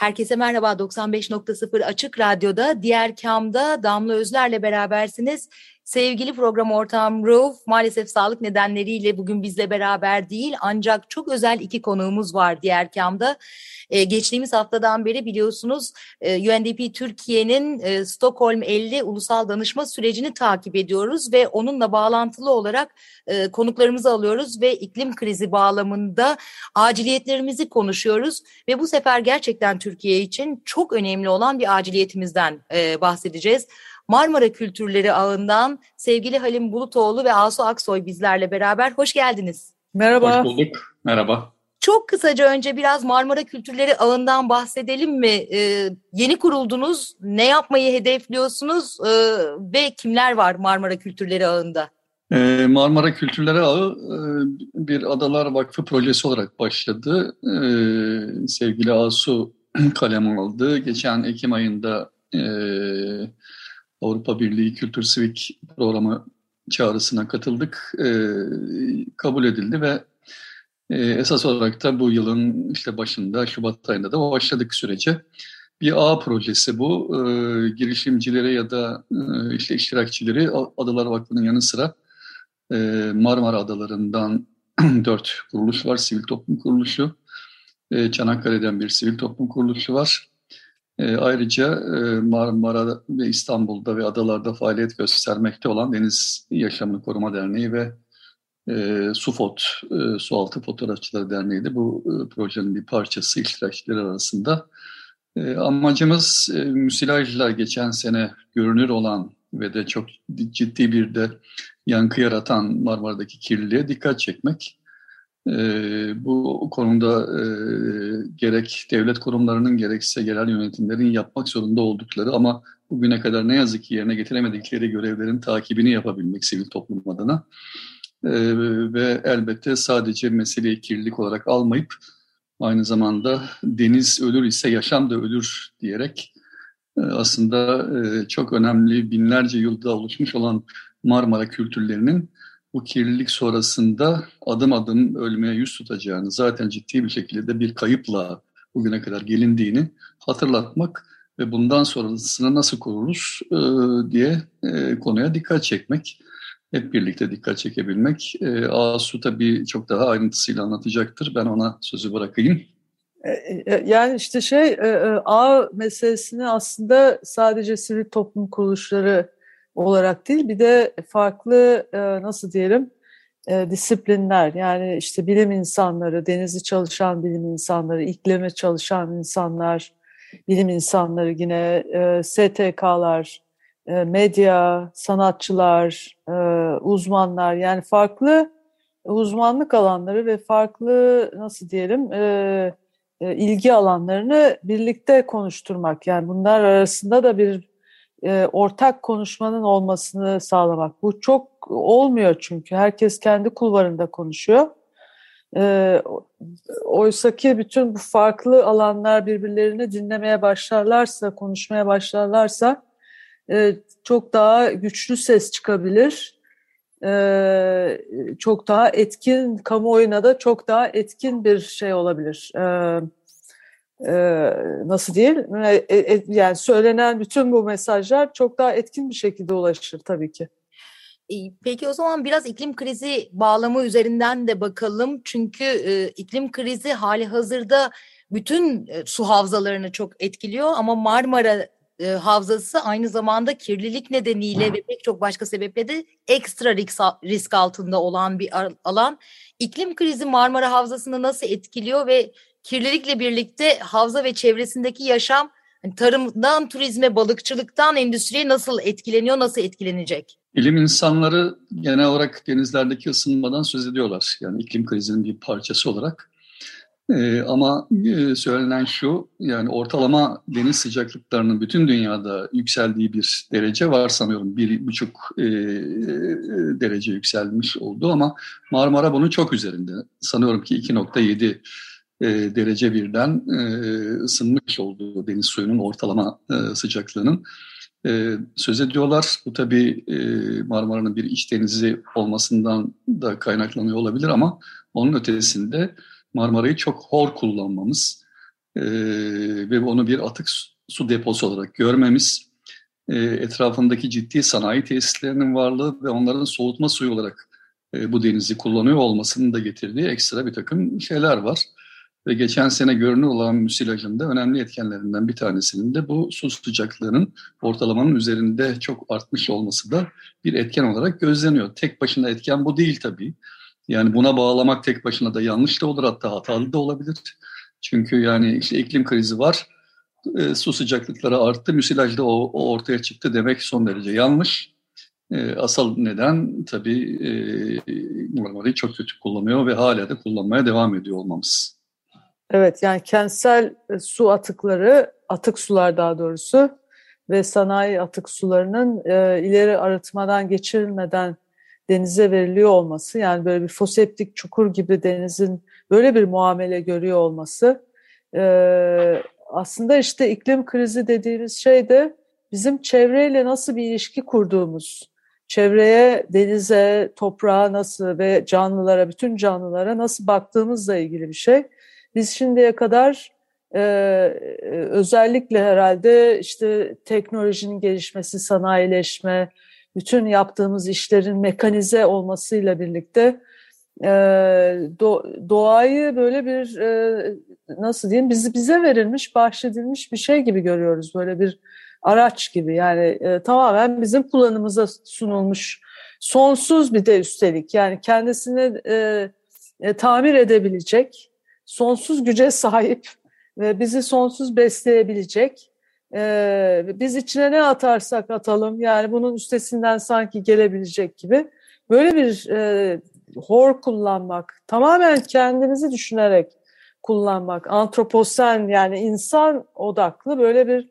Herkese merhaba 95.0 Açık Radyo'da diğer kamda Damla Özler'le berabersiniz. Sevgili program ortağım Rauf maalesef sağlık nedenleriyle bugün bizle beraber değil ancak çok özel iki konuğumuz var diğer kamda. Ee, geçtiğimiz haftadan beri biliyorsunuz e, UNDP Türkiye'nin e, Stockholm 50 ulusal danışma sürecini takip ediyoruz ve onunla bağlantılı olarak e, konuklarımızı alıyoruz ve iklim krizi bağlamında aciliyetlerimizi konuşuyoruz ve bu sefer gerçekten Türkiye için çok önemli olan bir aciliyetimizden e, bahsedeceğiz. Marmara Kültürleri Ağı'ndan sevgili Halim Bulutoğlu ve Asu Aksoy bizlerle beraber. Hoş geldiniz. Merhaba. Hoş bulduk. Merhaba. Çok kısaca önce biraz Marmara Kültürleri Ağı'ndan bahsedelim mi? Ee, yeni kuruldunuz, ne yapmayı hedefliyorsunuz ee, ve kimler var Marmara Kültürleri Ağı'nda? Ee, Marmara Kültürleri Ağı e, bir Adalar Vakfı projesi olarak başladı. Ee, sevgili Asu kalem aldı. Geçen Ekim ayında e, Avrupa Birliği Kültür Sivik Programı çağrısına katıldık. E, kabul edildi ve e, esas olarak da bu yılın işte başında Şubat ayında da başladık sürece. Bir ağ projesi bu. E, girişimcilere ya da e, işte iştirakçileri Adalar Vakfı'nın yanı sıra e, Marmara Adaları'ndan dört kuruluş var. Sivil toplum kuruluşu. E, Çanakkale'den bir sivil toplum kuruluşu var. E, ayrıca e, Marmara ve İstanbul'da ve adalarda faaliyet göstermekte olan Deniz Yaşamını Koruma Derneği ve e, SUFOT, Sualtı Fotoğrafçıları Derneği de bu projenin bir parçası iştirakçileri arasında. Amacımız müsilajla geçen sene görünür olan ve de çok ciddi bir de yankı yaratan Marmara'daki kirliliğe dikkat çekmek. E, bu konuda e, gerek devlet kurumlarının gerekse yerel yönetimlerin yapmak zorunda oldukları ama bugüne kadar ne yazık ki yerine getiremedikleri görevlerin takibini yapabilmek sivil toplum adına. E, ve elbette sadece meseleyi kirlilik olarak almayıp aynı zamanda deniz ölür ise yaşam da ölür diyerek e, aslında e, çok önemli binlerce yılda oluşmuş olan Marmara kültürlerinin bu kirlilik sonrasında adım adım ölmeye yüz tutacağını, zaten ciddi bir şekilde bir kayıpla bugüne kadar gelindiğini hatırlatmak ve bundan sonrasına nasıl kurulur e, diye e, konuya dikkat çekmek. Hep birlikte dikkat çekebilmek. E, Asu tabii çok daha ayrıntısıyla anlatacaktır. Ben ona sözü bırakayım. E, e, yani işte şey e, ağ meselesini aslında sadece sivil toplum kuruluşları olarak değil bir de farklı e, nasıl diyelim e, disiplinler. Yani işte bilim insanları, denizi çalışan bilim insanları, iklime çalışan insanlar, bilim insanları yine e, STK'lar, medya, sanatçılar, uzmanlar. Yani farklı uzmanlık alanları ve farklı nasıl diyelim ilgi alanlarını birlikte konuşturmak. Yani bunlar arasında da bir e, ortak konuşmanın olmasını sağlamak. Bu çok olmuyor çünkü herkes kendi kulvarında konuşuyor. E, Oysa ki bütün bu farklı alanlar birbirlerini dinlemeye başlarlarsa, konuşmaya başlarlarsa e, çok daha güçlü ses çıkabilir. E, çok daha etkin, kamuoyuna da çok daha etkin bir şey olabilir. Evet nasıl diyeyim e, e, yani söylenen bütün bu mesajlar çok daha etkin bir şekilde ulaşır tabii ki. Peki o zaman biraz iklim krizi bağlamı üzerinden de bakalım. Çünkü e, iklim krizi hali hazırda bütün e, su havzalarını çok etkiliyor ama Marmara e, havzası aynı zamanda kirlilik nedeniyle ve pek çok başka sebeple de ekstra risk, risk altında olan bir alan. İklim krizi Marmara Havzası'nı nasıl etkiliyor ve kirlilikle birlikte havza ve çevresindeki yaşam Hani tarımdan turizme, balıkçılıktan endüstriye nasıl etkileniyor, nasıl etkilenecek? Bilim insanları genel olarak denizlerdeki ısınmadan söz ediyorlar. Yani iklim krizinin bir parçası olarak. Ee, ama e, söylenen şu, yani ortalama deniz sıcaklıklarının bütün dünyada yükseldiği bir derece var sanıyorum. Bir buçuk e, e, derece yükselmiş oldu ama Marmara bunun çok üzerinde. Sanıyorum ki 2.7 e, derece birden e, ısınmış olduğu deniz suyunun ortalama e, sıcaklığının e, söz ediyorlar. Bu tabii e, Marmara'nın bir iç denizi olmasından da kaynaklanıyor olabilir ama onun ötesinde Marmara'yı çok hor kullanmamız e, ve onu bir atık su deposu olarak görmemiz, e, etrafındaki ciddi sanayi tesislerinin varlığı ve onların soğutma suyu olarak e, bu denizi kullanıyor olmasının da getirdiği ekstra bir takım şeyler var. Ve geçen sene görünür olan müsilajın da önemli etkenlerinden bir tanesinin de bu su sıcaklığının ortalamanın üzerinde çok artmış olması da bir etken olarak gözleniyor. Tek başına etken bu değil tabii. Yani buna bağlamak tek başına da yanlış da olur hatta hatalı da olabilir. Çünkü yani işte iklim krizi var, e, su sıcaklıkları arttı, müsilaj da o, o ortaya çıktı demek son derece yanlış. E, asıl neden tabii e, Marmara'yı çok kötü kullanıyor ve hala da kullanmaya devam ediyor olmamız. Evet yani kentsel e, su atıkları, atık sular daha doğrusu ve sanayi atık sularının e, ileri arıtmadan geçirilmeden denize veriliyor olması yani böyle bir foseptik çukur gibi denizin böyle bir muamele görüyor olması e, aslında işte iklim krizi dediğimiz şey de bizim çevreyle nasıl bir ilişki kurduğumuz, çevreye, denize, toprağa nasıl ve canlılara, bütün canlılara nasıl baktığımızla ilgili bir şey. Biz şimdiye kadar e, özellikle herhalde işte teknolojinin gelişmesi, sanayileşme, bütün yaptığımız işlerin mekanize olmasıyla birlikte e, do, doğayı böyle bir e, nasıl diyeyim bizi bize verilmiş, bahşedilmiş bir şey gibi görüyoruz. Böyle bir araç gibi yani e, tamamen bizim kullanımıza sunulmuş sonsuz bir de üstelik yani kendisini e, e, tamir edebilecek sonsuz güce sahip ve bizi sonsuz besleyebilecek e, biz içine ne atarsak atalım yani bunun üstesinden sanki gelebilecek gibi böyle bir e, hor kullanmak tamamen kendimizi düşünerek kullanmak antroposen yani insan odaklı böyle bir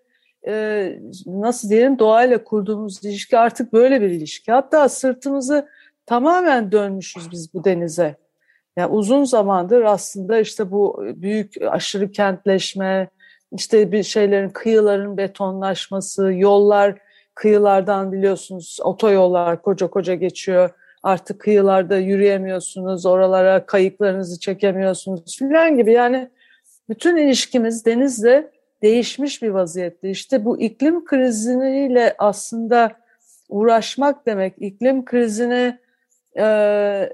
e, nasıl diyelim doğayla kurduğumuz ilişki artık böyle bir ilişki. Hatta sırtımızı tamamen dönmüşüz biz bu denize yani uzun zamandır aslında işte bu büyük aşırı kentleşme, işte bir şeylerin kıyıların betonlaşması, yollar kıyılardan biliyorsunuz otoyollar koca koca geçiyor. Artık kıyılarda yürüyemiyorsunuz, oralara kayıklarınızı çekemiyorsunuz filan gibi. Yani bütün ilişkimiz denizle değişmiş bir vaziyette. İşte bu iklim kriziyle aslında uğraşmak demek, iklim krizini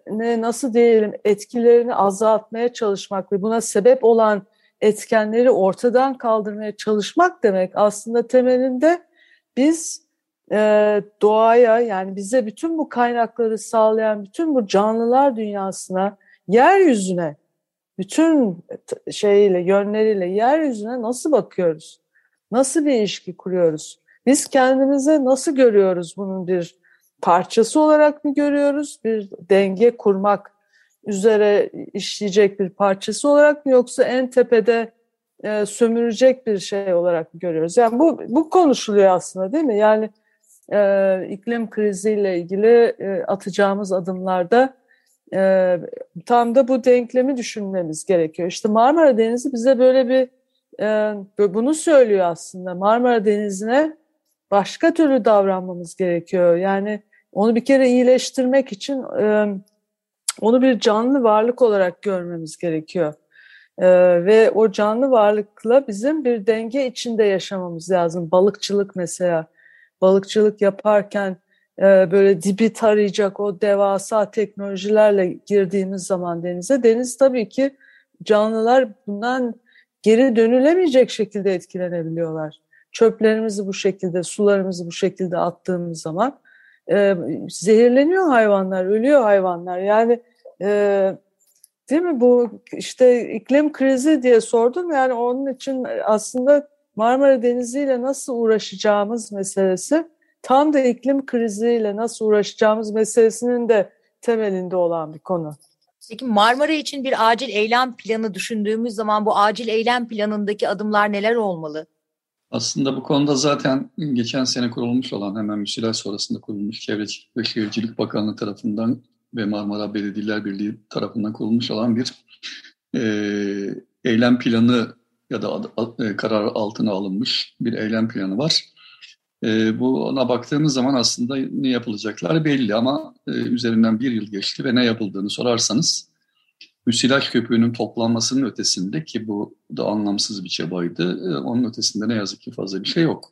ne nasıl diyelim etkilerini azaltmaya çalışmak ve buna sebep olan etkenleri ortadan kaldırmaya çalışmak demek aslında temelinde biz e, doğaya yani bize bütün bu kaynakları sağlayan bütün bu canlılar dünyasına yeryüzüne bütün şeyiyle yönleriyle yeryüzüne nasıl bakıyoruz? Nasıl bir ilişki kuruyoruz? Biz kendimize nasıl görüyoruz bunun bir parçası olarak mı görüyoruz? Bir denge kurmak üzere işleyecek bir parçası olarak mı yoksa en tepede e, sömürecek bir şey olarak mı görüyoruz? Yani bu, bu konuşuluyor aslında değil mi? Yani e, iklim kriziyle ilgili e, atacağımız adımlarda e, tam da bu denklemi düşünmemiz gerekiyor. İşte Marmara Denizi bize böyle bir e, bunu söylüyor aslında. Marmara Denizi'ne başka türlü davranmamız gerekiyor. Yani onu bir kere iyileştirmek için e, onu bir canlı varlık olarak görmemiz gerekiyor. E, ve o canlı varlıkla bizim bir denge içinde yaşamamız lazım. Balıkçılık mesela. Balıkçılık yaparken e, böyle dibi tarayacak o devasa teknolojilerle girdiğimiz zaman denize, deniz tabii ki canlılar bundan geri dönülemeyecek şekilde etkilenebiliyorlar. Çöplerimizi bu şekilde, sularımızı bu şekilde attığımız zaman e, zehirleniyor hayvanlar, ölüyor hayvanlar. Yani e, değil mi bu işte iklim krizi diye sordum. Yani onun için aslında Marmara Denizi ile nasıl uğraşacağımız meselesi tam da iklim kriziyle nasıl uğraşacağımız meselesinin de temelinde olan bir konu. Peki Marmara için bir acil eylem planı düşündüğümüz zaman bu acil eylem planındaki adımlar neler olmalı? Aslında bu konuda zaten geçen sene kurulmuş olan hemen müsilaj sonrasında kurulmuş Çevre ve Şehircilik Bakanlığı tarafından ve Marmara Belediyeler Birliği tarafından kurulmuş olan bir e, eylem planı ya da e, karar altına alınmış bir eylem planı var. E, bu ona baktığımız zaman aslında ne yapılacaklar belli ama e, üzerinden bir yıl geçti ve ne yapıldığını sorarsanız müsilaj köpüğünün toplanmasının ötesinde ki bu da anlamsız bir çabaydı. E, onun ötesinde ne yazık ki fazla bir şey yok.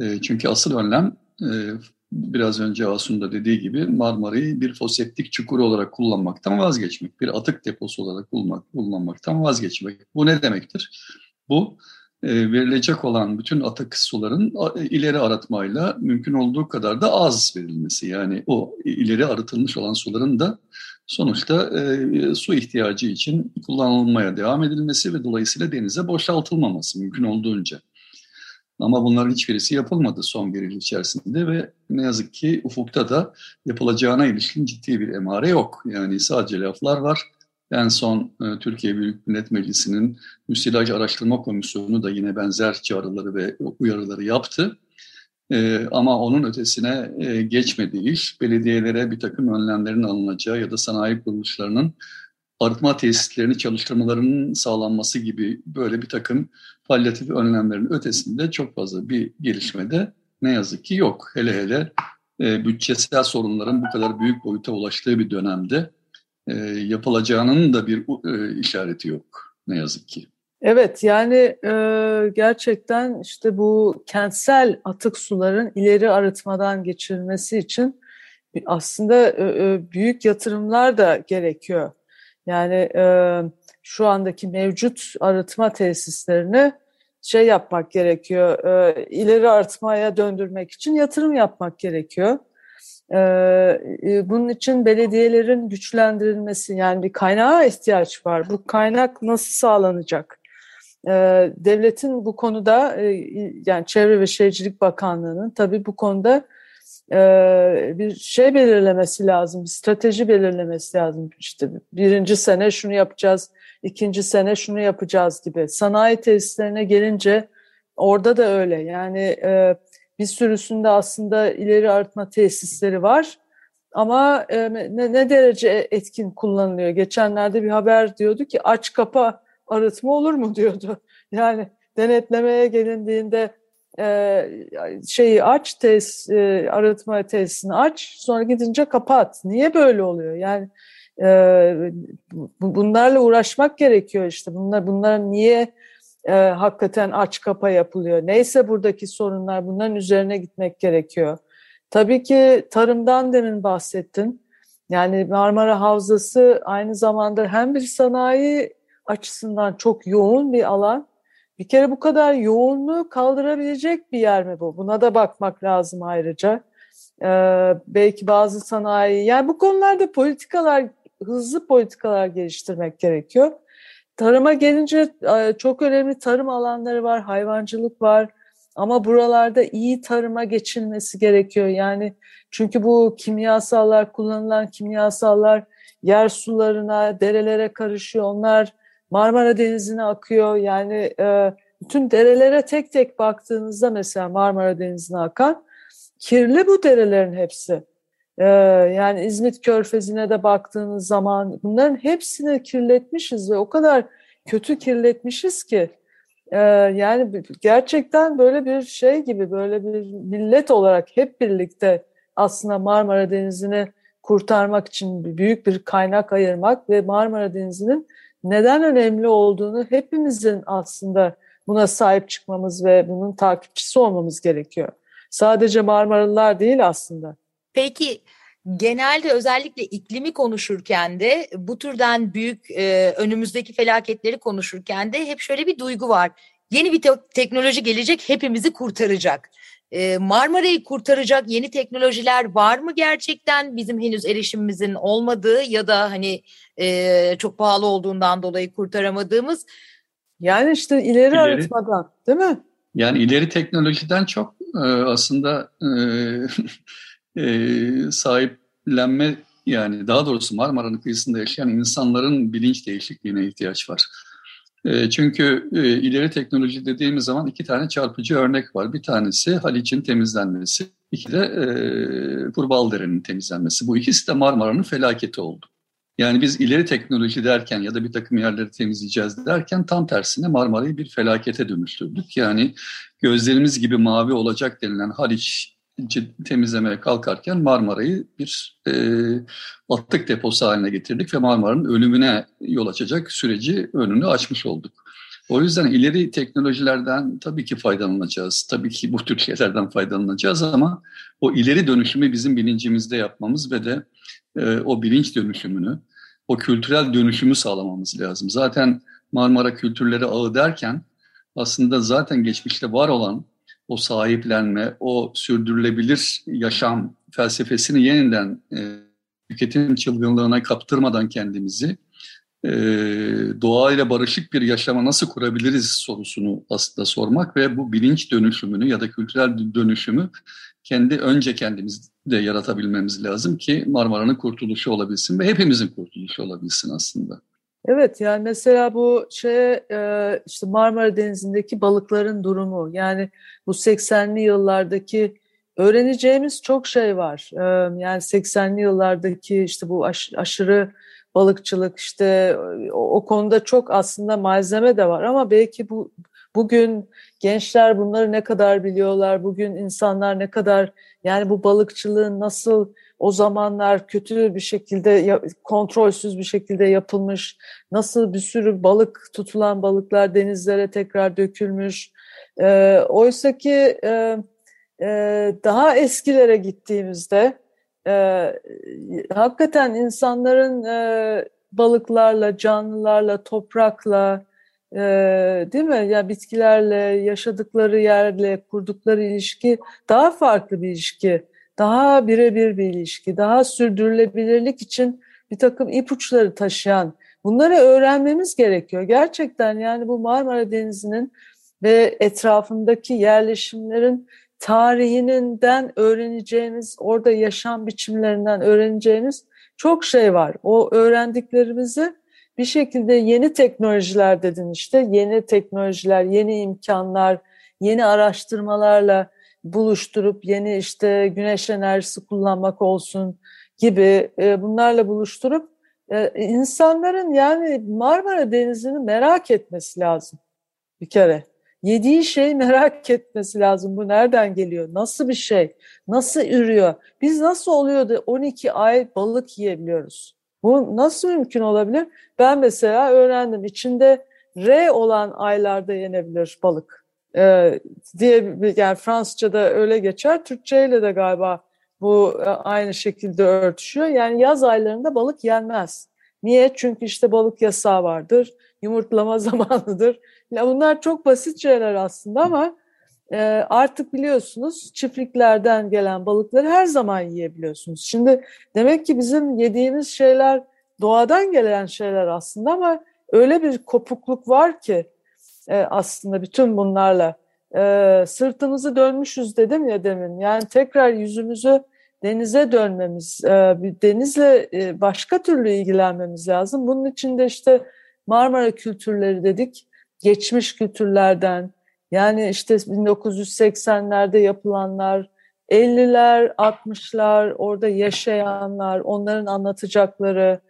E, çünkü asıl önlem e, biraz önce Asun da dediği gibi Marmara'yı bir foseptik çukur olarak kullanmaktan vazgeçmek, bir atık deposu olarak kullanmaktan vazgeçmek. Bu ne demektir? Bu verilecek olan bütün atık suların ileri arıtmayla mümkün olduğu kadar da az verilmesi. Yani o ileri arıtılmış olan suların da sonuçta e, su ihtiyacı için kullanılmaya devam edilmesi ve dolayısıyla denize boşaltılmaması mümkün olduğunca. Ama bunların hiçbirisi yapılmadı son bir yıl içerisinde ve ne yazık ki ufukta da yapılacağına ilişkin ciddi bir emare yok. Yani sadece laflar var. En son e, Türkiye Büyük Millet Meclisi'nin Müsilaj Araştırma Komisyonu da yine benzer çağrıları ve uyarıları yaptı. E, ama onun ötesine e, geçmedi iş. Belediyelere bir takım önlemlerin alınacağı ya da sanayi kuruluşlarının arıtma tesislerini çalıştırmalarının sağlanması gibi böyle bir takım palyatif önlemlerin ötesinde çok fazla bir gelişmede ne yazık ki yok. Hele hele e, bütçesel sorunların bu kadar büyük boyuta ulaştığı bir dönemde e, yapılacağının da bir e, işareti yok ne yazık ki. Evet yani e, gerçekten işte bu kentsel atık suların ileri arıtmadan geçirilmesi için aslında e, e, büyük yatırımlar da gerekiyor. Yani e, şu andaki mevcut arıtma tesislerini şey yapmak gerekiyor, e, ileri artmaya döndürmek için yatırım yapmak gerekiyor. E, e, bunun için belediyelerin güçlendirilmesi yani bir kaynağa ihtiyaç var. Bu kaynak nasıl sağlanacak? E, devletin bu konuda e, yani Çevre ve Şehircilik Bakanlığı'nın tabii bu konuda e, bir şey belirlemesi lazım, bir strateji belirlemesi lazım. İşte birinci sene şunu yapacağız, ikinci sene şunu yapacağız gibi. Sanayi tesislerine gelince orada da öyle. Yani e, bir sürüsünde aslında ileri artma tesisleri var. Ama ne, ne derece etkin kullanılıyor? Geçenlerde bir haber diyordu ki aç kapa arıtma olur mu diyordu. Yani denetlemeye gelindiğinde e, şeyi aç, tes, e, arıtma tesisini aç, sonra gidince kapat. Niye böyle oluyor? Yani e, bunlarla uğraşmak gerekiyor işte. Bunlar bunların niye e, hakikaten aç kapa yapılıyor? Neyse buradaki sorunlar bunların üzerine gitmek gerekiyor. Tabii ki tarımdan demin bahsettin. Yani Marmara Havzası aynı zamanda hem bir sanayi açısından çok yoğun bir alan. Bir kere bu kadar yoğunluğu kaldırabilecek bir yer mi bu? Buna da bakmak lazım ayrıca. Ee, belki bazı sanayi, yani bu konularda politikalar hızlı politikalar geliştirmek gerekiyor. Tarıma gelince e, çok önemli tarım alanları var, hayvancılık var. Ama buralarda iyi tarıma geçilmesi gerekiyor. Yani çünkü bu kimyasallar, kullanılan kimyasallar yer sularına, derelere karışıyor. Onlar Marmara Denizi'ne akıyor. Yani e, bütün derelere tek tek baktığınızda mesela Marmara Denizi'ne akan kirli bu derelerin hepsi. Ee, yani İzmit Körfezi'ne de baktığınız zaman bunların hepsini kirletmişiz ve o kadar kötü kirletmişiz ki e, yani gerçekten böyle bir şey gibi böyle bir millet olarak hep birlikte aslında Marmara Denizi'ni kurtarmak için büyük bir kaynak ayırmak ve Marmara Denizi'nin neden önemli olduğunu hepimizin aslında buna sahip çıkmamız ve bunun takipçisi olmamız gerekiyor. Sadece Marmaralılar değil aslında. Peki genelde özellikle iklimi konuşurken de bu türden büyük e, önümüzdeki felaketleri konuşurken de hep şöyle bir duygu var. Yeni bir te teknoloji gelecek hepimizi kurtaracak. E, Marmara'yı kurtaracak yeni teknolojiler var mı gerçekten bizim henüz erişimimizin olmadığı ya da hani e, çok pahalı olduğundan dolayı kurtaramadığımız Yani işte ileri, ileri arıtmadan değil mi? Yani ileri teknolojiden çok e, aslında e, e, sahiplenme yani daha doğrusu Marmara'nın kıyısında yaşayan insanların bilinç değişikliğine ihtiyaç var. E, çünkü e, ileri teknoloji dediğimiz zaman iki tane çarpıcı örnek var. Bir tanesi Haliç'in temizlenmesi, iki de e, Kurbalderi'nin temizlenmesi. Bu ikisi de Marmara'nın felaketi oldu. Yani biz ileri teknoloji derken ya da bir takım yerleri temizleyeceğiz derken tam tersine Marmara'yı bir felakete dönüştürdük. Yani gözlerimiz gibi mavi olacak denilen Haliç temizlemeye kalkarken Marmara'yı bir e, atık deposu haline getirdik ve Marmara'nın ölümüne yol açacak süreci önünü açmış olduk. O yüzden ileri teknolojilerden tabii ki faydalanacağız. Tabii ki bu tür şeylerden faydalanacağız ama o ileri dönüşümü bizim bilincimizde yapmamız ve de e, o bilinç dönüşümünü, o kültürel dönüşümü sağlamamız lazım. Zaten Marmara Kültürleri Ağı derken aslında zaten geçmişte var olan o sahiplenme, o sürdürülebilir yaşam felsefesini yeniden e, tüketim çılgınlığına kaptırmadan kendimizi e, doğayla barışık bir yaşama nasıl kurabiliriz sorusunu aslında sormak ve bu bilinç dönüşümünü ya da kültürel dönüşümü kendi önce kendimizde yaratabilmemiz lazım ki Marmara'nın kurtuluşu olabilsin ve hepimizin kurtuluşu olabilsin aslında. Evet yani mesela bu şey işte Marmara Denizi'ndeki balıkların durumu yani bu 80'li yıllardaki öğreneceğimiz çok şey var. Yani 80'li yıllardaki işte bu aşırı balıkçılık işte o, o konuda çok aslında malzeme de var ama belki bu bugün gençler bunları ne kadar biliyorlar, bugün insanlar ne kadar yani bu balıkçılığın nasıl o zamanlar kötü bir şekilde kontrolsüz bir şekilde yapılmış, nasıl bir sürü balık tutulan balıklar denizlere tekrar dökülmüş. E, Oysa ki e, e, daha eskilere gittiğimizde e, hakikaten insanların e, balıklarla, canlılarla, toprakla, e, değil mi? Ya yani bitkilerle, yaşadıkları yerle kurdukları ilişki daha farklı bir ilişki, daha birebir bir ilişki, daha sürdürülebilirlik için bir takım ipuçları taşıyan. Bunları öğrenmemiz gerekiyor. Gerçekten yani bu Marmara Denizi'nin ve etrafındaki yerleşimlerin tarihinden öğreneceğiniz, orada yaşam biçimlerinden öğreneceğiniz çok şey var. O öğrendiklerimizi bir şekilde yeni teknolojiler dedin işte, yeni teknolojiler, yeni imkanlar, yeni araştırmalarla buluşturup yeni işte güneş enerjisi kullanmak olsun gibi e, bunlarla buluşturup e, insanların yani Marmara Denizi'ni merak etmesi lazım bir kere yediği şey merak etmesi lazım. Bu nereden geliyor? Nasıl bir şey? Nasıl ürüyor? Biz nasıl oluyor da 12 ay balık yiyebiliyoruz? Bu nasıl mümkün olabilir? Ben mesela öğrendim. İçinde R olan aylarda yenebilir balık. Ee, diye yani Fransızca'da öyle geçer. Türkçeyle de galiba bu e, aynı şekilde örtüşüyor. Yani yaz aylarında balık yenmez. Niye? Çünkü işte balık yasağı vardır. Yumurtlama zamanıdır ya bunlar çok basit şeyler aslında ama e, artık biliyorsunuz çiftliklerden gelen balıkları her zaman yiyebiliyorsunuz. Şimdi demek ki bizim yediğimiz şeyler doğadan gelen şeyler aslında ama öyle bir kopukluk var ki e, aslında bütün bunlarla e, sırtımızı dönmüşüz dedim ya demin. Yani tekrar yüzümüzü denize dönmemiz, e, denizle e, başka türlü ilgilenmemiz lazım. Bunun için de işte Marmara kültürleri dedik geçmiş kültürlerden yani işte 1980'lerde yapılanlar, 50'ler, 60'lar orada yaşayanlar, onların anlatacakları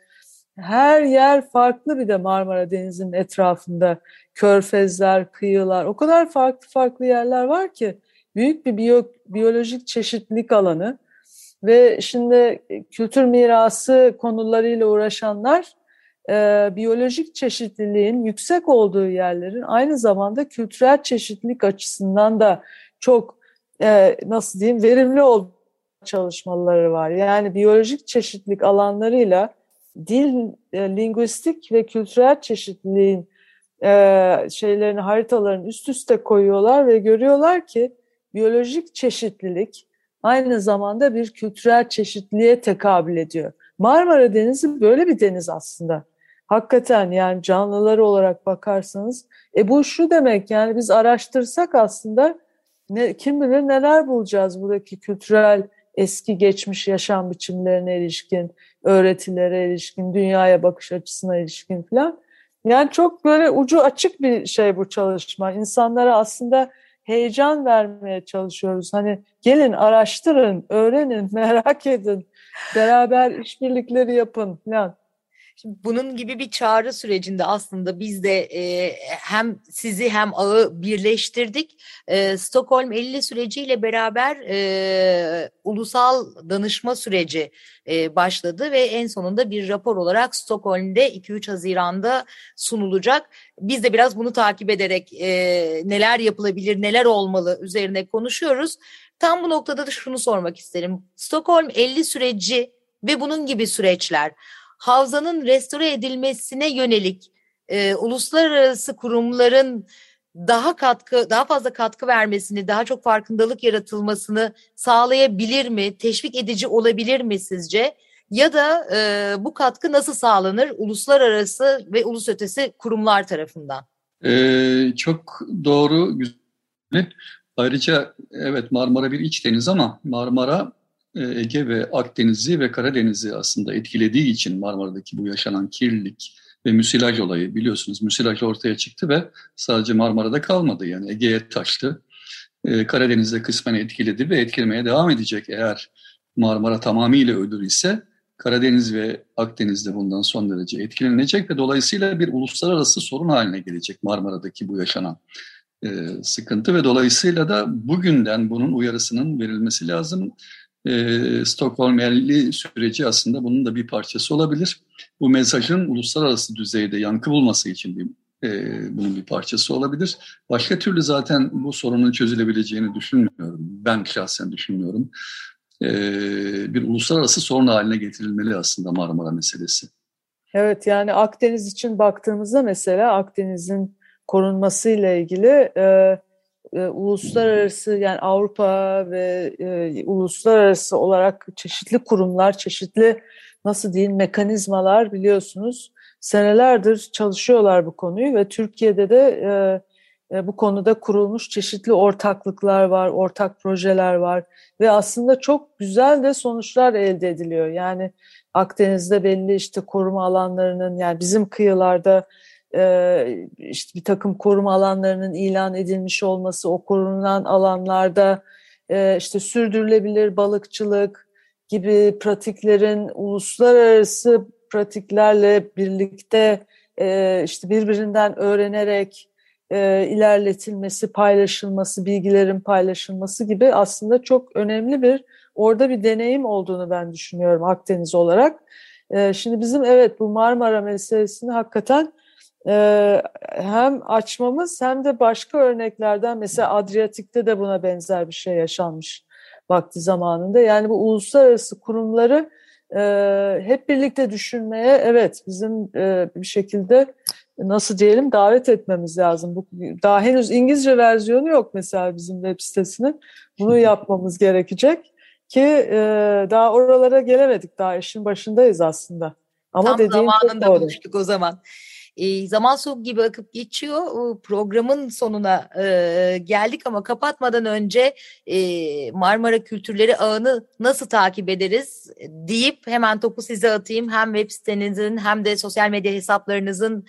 her yer farklı bir de Marmara Denizi'nin etrafında körfezler, kıyılar o kadar farklı farklı yerler var ki büyük bir biyo, biyolojik çeşitlilik alanı ve şimdi kültür mirası konularıyla uğraşanlar e, biyolojik çeşitliliğin yüksek olduğu yerlerin aynı zamanda kültürel çeşitlilik açısından da çok e, nasıl diyeyim verimli olduğu çalışmaları var. Yani biyolojik çeşitlilik alanlarıyla dil, e, lingüistik ve kültürel çeşitliliğin e, şeylerini haritalarını üst üste koyuyorlar ve görüyorlar ki biyolojik çeşitlilik aynı zamanda bir kültürel çeşitliliğe tekabül ediyor. Marmara Denizi böyle bir deniz aslında hakikaten yani canlıları olarak bakarsanız E bu şu demek yani biz araştırsak aslında ne, kim bilir neler bulacağız buradaki kültürel eski geçmiş yaşam biçimlerine ilişkin, öğretilere ilişkin, dünyaya bakış açısına ilişkin falan. Yani çok böyle ucu açık bir şey bu çalışma. İnsanlara aslında heyecan vermeye çalışıyoruz. Hani gelin araştırın, öğrenin, merak edin, beraber işbirlikleri yapın falan. Şimdi bunun gibi bir çağrı sürecinde aslında biz de e, hem sizi hem ağı birleştirdik. E, Stockholm 50 süreciyle beraber e, ulusal danışma süreci e, başladı ve en sonunda bir rapor olarak Stockholm'de 2-3 Haziran'da sunulacak. Biz de biraz bunu takip ederek e, neler yapılabilir, neler olmalı üzerine konuşuyoruz. Tam bu noktada da şunu sormak isterim. Stockholm 50 süreci ve bunun gibi süreçler havzanın restore edilmesine yönelik e, uluslararası kurumların daha katkı, daha fazla katkı vermesini, daha çok farkındalık yaratılmasını sağlayabilir mi? Teşvik edici olabilir mi sizce? Ya da e, bu katkı nasıl sağlanır uluslararası ve ulus ötesi kurumlar tarafından? Ee, çok doğru, güzel. Ayrıca evet Marmara bir iç deniz ama Marmara Ege ve Akdeniz'i ve Karadeniz'i aslında etkilediği için Marmara'daki bu yaşanan kirlilik ve müsilaj olayı biliyorsunuz müsilaj ortaya çıktı ve sadece Marmara'da kalmadı. Yani Ege'ye taştı. E, Karadeniz'de kısmen etkiledi ve etkilemeye devam edecek. Eğer Marmara tamamıyla ölür ise Karadeniz ve Akdeniz'de bundan son derece etkilenecek ve dolayısıyla bir uluslararası sorun haline gelecek Marmara'daki bu yaşanan e, sıkıntı ve dolayısıyla da bugünden bunun uyarısının verilmesi lazım e, Stockholm 50 süreci aslında bunun da bir parçası olabilir. Bu mesajın uluslararası düzeyde yankı bulması için bir, e, bunun bir parçası olabilir. Başka türlü zaten bu sorunun çözülebileceğini düşünmüyorum. Ben şahsen düşünmüyorum. E, bir uluslararası sorun haline getirilmeli aslında Marmara meselesi. Evet yani Akdeniz için baktığımızda mesela Akdeniz'in korunmasıyla ilgili e, e, uluslararası yani Avrupa ve e, uluslararası olarak çeşitli kurumlar, çeşitli nasıl diyeyim mekanizmalar biliyorsunuz senelerdir çalışıyorlar bu konuyu ve Türkiye'de de e, e, bu konuda kurulmuş çeşitli ortaklıklar var, ortak projeler var ve aslında çok güzel de sonuçlar elde ediliyor. Yani Akdeniz'de belli işte koruma alanlarının yani bizim kıyılarda işte bir takım koruma alanlarının ilan edilmiş olması, o korunan alanlarda işte sürdürülebilir balıkçılık gibi pratiklerin uluslararası pratiklerle birlikte işte birbirinden öğrenerek ilerletilmesi, paylaşılması, bilgilerin paylaşılması gibi aslında çok önemli bir orada bir deneyim olduğunu ben düşünüyorum Akdeniz olarak. şimdi bizim evet bu Marmara meselesini hakikaten hem açmamız hem de başka örneklerden mesela Adriyatik'te de buna benzer bir şey yaşanmış vakti zamanında. Yani bu uluslararası kurumları e, hep birlikte düşünmeye evet bizim e, bir şekilde nasıl diyelim davet etmemiz lazım. Bu, daha henüz İngilizce versiyonu yok mesela bizim web sitesinin. Bunu yapmamız gerekecek ki e, daha oralara gelemedik. Daha işin başındayız aslında. Ama Tam zamanında buluştuk o zaman. Zaman su gibi akıp geçiyor. Programın sonuna geldik ama kapatmadan önce Marmara Kültürleri ağını nasıl takip ederiz deyip hemen topu size atayım. Hem web sitenizin hem de sosyal medya hesaplarınızın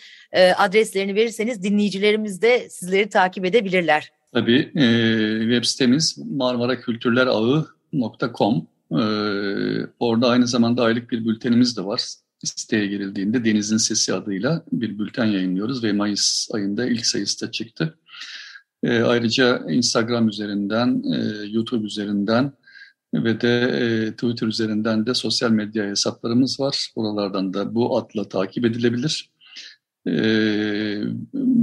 adreslerini verirseniz dinleyicilerimiz de sizleri takip edebilirler. Tabii web sitemiz marmarakültürlerağı.com e, orada aynı zamanda aylık bir bültenimiz de var siteye girildiğinde Deniz'in Sesi adıyla bir bülten yayınlıyoruz ve Mayıs ayında ilk sayısı da çıktı. E, ayrıca Instagram üzerinden, e, YouTube üzerinden ve de e, Twitter üzerinden de sosyal medya hesaplarımız var. Buralardan da bu adla takip edilebilir. E,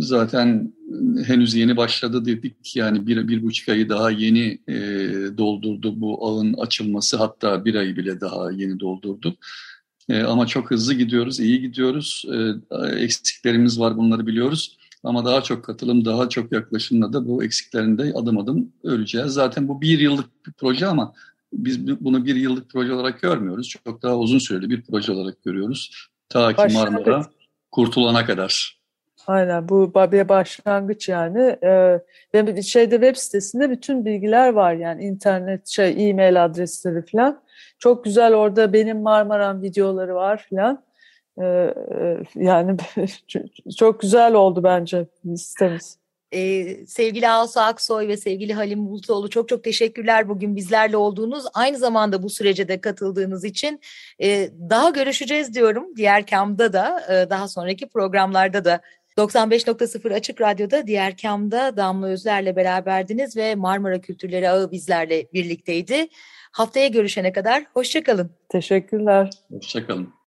zaten henüz yeni başladı dedik yani bir, bir buçuk ayı daha yeni e, doldurdu bu ağın açılması hatta bir ayı bile daha yeni doldurdu. E, ama çok hızlı gidiyoruz, iyi gidiyoruz. E, eksiklerimiz var, bunları biliyoruz. Ama daha çok katılım, daha çok yaklaşımla da bu eksiklerinde adım adım öleceğiz. Zaten bu bir yıllık bir proje ama biz bunu bir yıllık proje olarak görmüyoruz. Çok daha uzun süreli bir proje olarak görüyoruz. Ta ki Marmara kurtulana kadar. Aynen bu bir başlangıç yani. Ee, şeyde web sitesinde bütün bilgiler var yani internet şey e-mail adresleri falan. Çok güzel orada benim Marmaram videoları var falan. Ee, e, yani çok güzel oldu bence sitemiz. Ee, sevgili Asu Aksoy ve sevgili Halim Bulutoğlu çok çok teşekkürler bugün bizlerle olduğunuz. Aynı zamanda bu sürece de katıldığınız için ee, daha görüşeceğiz diyorum. Diğer kamda da e, daha sonraki programlarda da 95.0 Açık Radyo'da diğer kamda Damla Özler'le beraberdiniz ve Marmara Kültürleri Ağı bizlerle birlikteydi. Haftaya görüşene kadar hoşçakalın. Teşekkürler. Hoşçakalın.